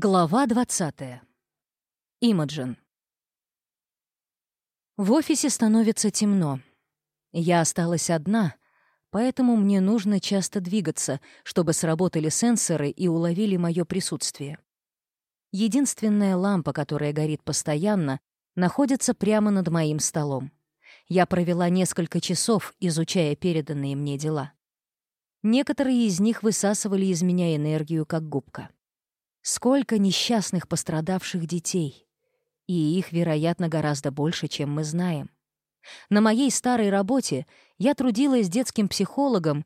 Глава 20. Имаджин. В офисе становится темно. Я осталась одна, поэтому мне нужно часто двигаться, чтобы сработали сенсоры и уловили мое присутствие. Единственная лампа, которая горит постоянно, находится прямо над моим столом. Я провела несколько часов, изучая переданные мне дела. Некоторые из них высасывали из меня энергию, как губка. Сколько несчастных пострадавших детей. И их, вероятно, гораздо больше, чем мы знаем. На моей старой работе я трудилась детским психологом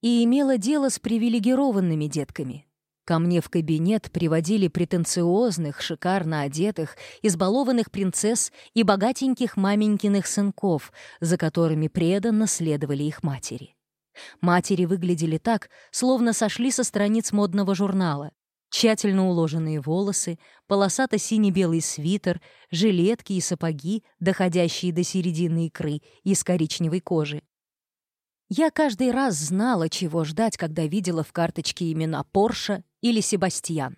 и имела дело с привилегированными детками. Ко мне в кабинет приводили претенциозных, шикарно одетых, избалованных принцесс и богатеньких маменькиных сынков, за которыми преданно следовали их матери. Матери выглядели так, словно сошли со страниц модного журнала. Тщательно уложенные волосы, полосато-сине-белый свитер, жилетки и сапоги, доходящие до середины икры из коричневой кожи. Я каждый раз знала, чего ждать, когда видела в карточке имена Порша или Себастьян.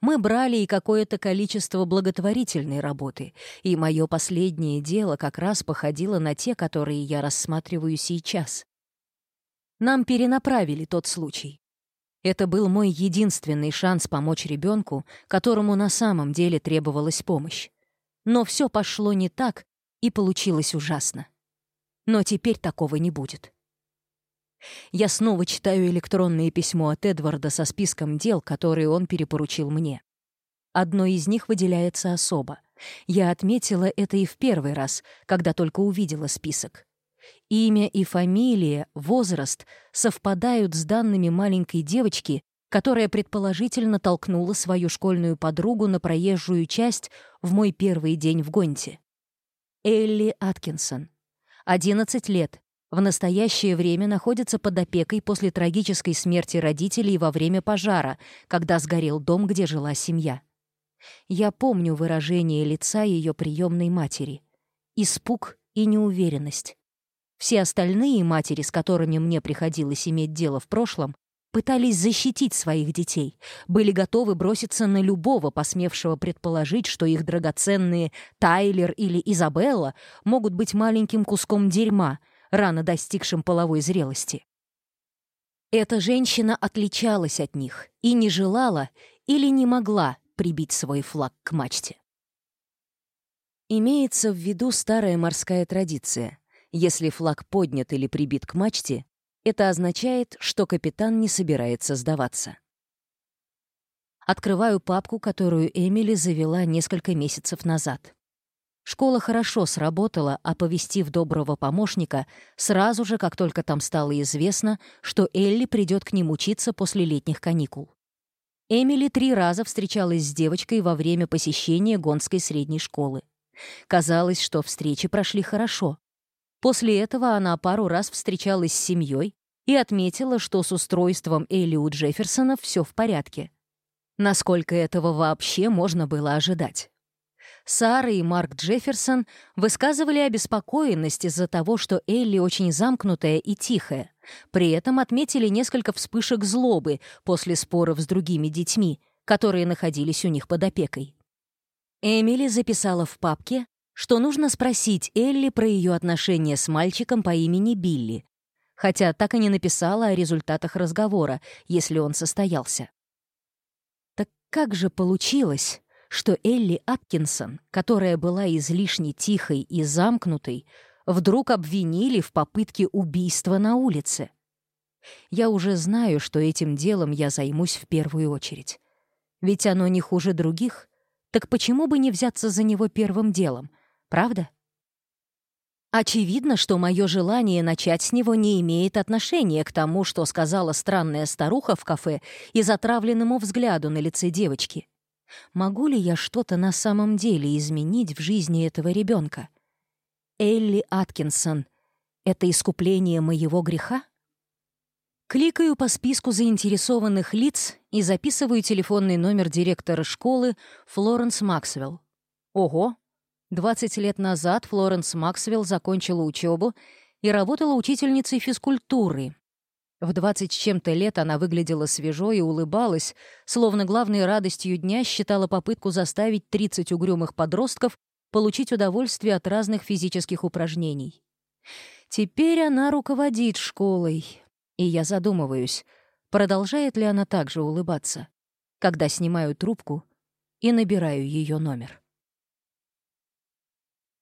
Мы брали и какое-то количество благотворительной работы, и мое последнее дело как раз походило на те, которые я рассматриваю сейчас. Нам перенаправили тот случай. Это был мой единственный шанс помочь ребенку, которому на самом деле требовалась помощь. Но все пошло не так, и получилось ужасно. Но теперь такого не будет. Я снова читаю электронное письмо от Эдварда со списком дел, которые он перепоручил мне. Одно из них выделяется особо. Я отметила это и в первый раз, когда только увидела список. Имя и фамилия, возраст совпадают с данными маленькой девочки, которая предположительно толкнула свою школьную подругу на проезжую часть в мой первый день в Гонте. Элли Аткинсон. 11 лет. В настоящее время находится под опекой после трагической смерти родителей во время пожара, когда сгорел дом, где жила семья. Я помню выражение лица ее приемной матери. Испуг и неуверенность. Все остальные матери, с которыми мне приходилось иметь дело в прошлом, пытались защитить своих детей, были готовы броситься на любого, посмевшего предположить, что их драгоценные Тайлер или Изабелла могут быть маленьким куском дерьма, рано достигшим половой зрелости. Эта женщина отличалась от них и не желала или не могла прибить свой флаг к мачте. Имеется в виду старая морская традиция — если флаг поднят или прибит к мачте, это означает, что капитан не собирается сдаваться. Открываю папку, которую Эмили завела несколько месяцев назад. Школа хорошо сработала, оповестив доброго помощника сразу же, как только там стало известно, что Элли придет к ним учиться после летних каникул. Эмили три раза встречалась с девочкой во время посещения Гонской средней школы. Казалось, что встречи прошли хорошо, После этого она пару раз встречалась с семьей и отметила, что с устройством Элиу Джефферсонов все в порядке. Насколько этого вообще можно было ожидать? Сара и Марк Джефферсон высказывали обеспокоенность из-за того, что Элли очень замкнутая и тихая. При этом отметили несколько вспышек злобы после споров с другими детьми, которые находились у них под опекой. Эмили записала в папке, что нужно спросить Элли про ее отношения с мальчиком по имени Билли, хотя так и не написала о результатах разговора, если он состоялся. Так как же получилось, что Элли Аткинсон, которая была излишне тихой и замкнутой, вдруг обвинили в попытке убийства на улице? Я уже знаю, что этим делом я займусь в первую очередь. Ведь оно не хуже других. Так почему бы не взяться за него первым делом — правда? Очевидно, что мое желание начать с него не имеет отношения к тому, что сказала странная старуха в кафе и затравленному взгляду на лице девочки. Могу ли я что-то на самом деле изменить в жизни этого ребенка? Элли Аткинсон — это искупление моего греха? Кликаю по списку заинтересованных лиц и записываю телефонный номер директора школы Флоренс Максвелл. Ого, 20 лет назад Флоренс Максвелл закончила учебу и работала учительницей физкультуры. В 20 с чем-то лет она выглядела свежо и улыбалась, словно главной радостью дня считала попытку заставить 30 угрюмых подростков получить удовольствие от разных физических упражнений. Теперь она руководит школой, и я задумываюсь, продолжает ли она также улыбаться, когда снимаю трубку и набираю ее номер.